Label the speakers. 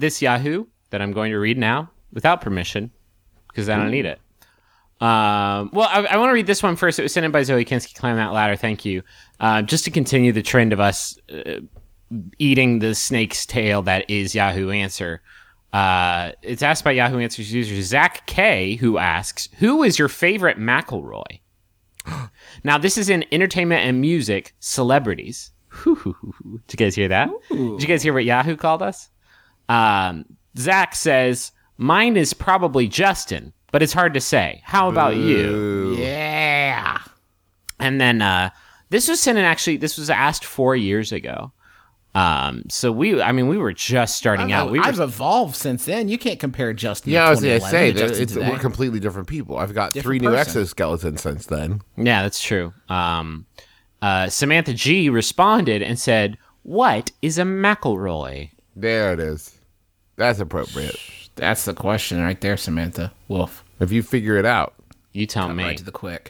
Speaker 1: This Yahoo that I'm going to read now without permission because I don't need it. Um, well, I, I want to read this one first. It was sent in by Zoe Kinski. Climb that ladder. Thank you. Uh, just to continue the trend of us uh, eating the snake's tail that is Yahoo Answer. Uh, it's asked by Yahoo Answers user Zach K, who asks, "Who is your favorite McElroy?" now, this is in entertainment and music celebrities. Did you guys hear that? Did you guys hear what Yahoo called us? Um, Zach says, "Mine is probably Justin, but it's hard to say. How about you?"
Speaker 2: Yeah.
Speaker 1: And then uh, this was sent in. Actually, this was asked four years ago. Um, so we, I mean, we were just starting out. We
Speaker 2: I've evolved since then. You can't compare Justin.
Speaker 3: Yeah,
Speaker 2: to
Speaker 3: I was gonna say that it's, we're completely different people. I've got three new
Speaker 2: person.
Speaker 3: exoskeletons since then.
Speaker 1: Yeah, that's true. Um, uh, Samantha G responded and said, "What is a McElroy?"
Speaker 3: There it is. That's appropriate.
Speaker 2: That's the question right there, Samantha. Wolf.
Speaker 3: If you figure it out,
Speaker 1: You tell me.
Speaker 2: Right to the quick.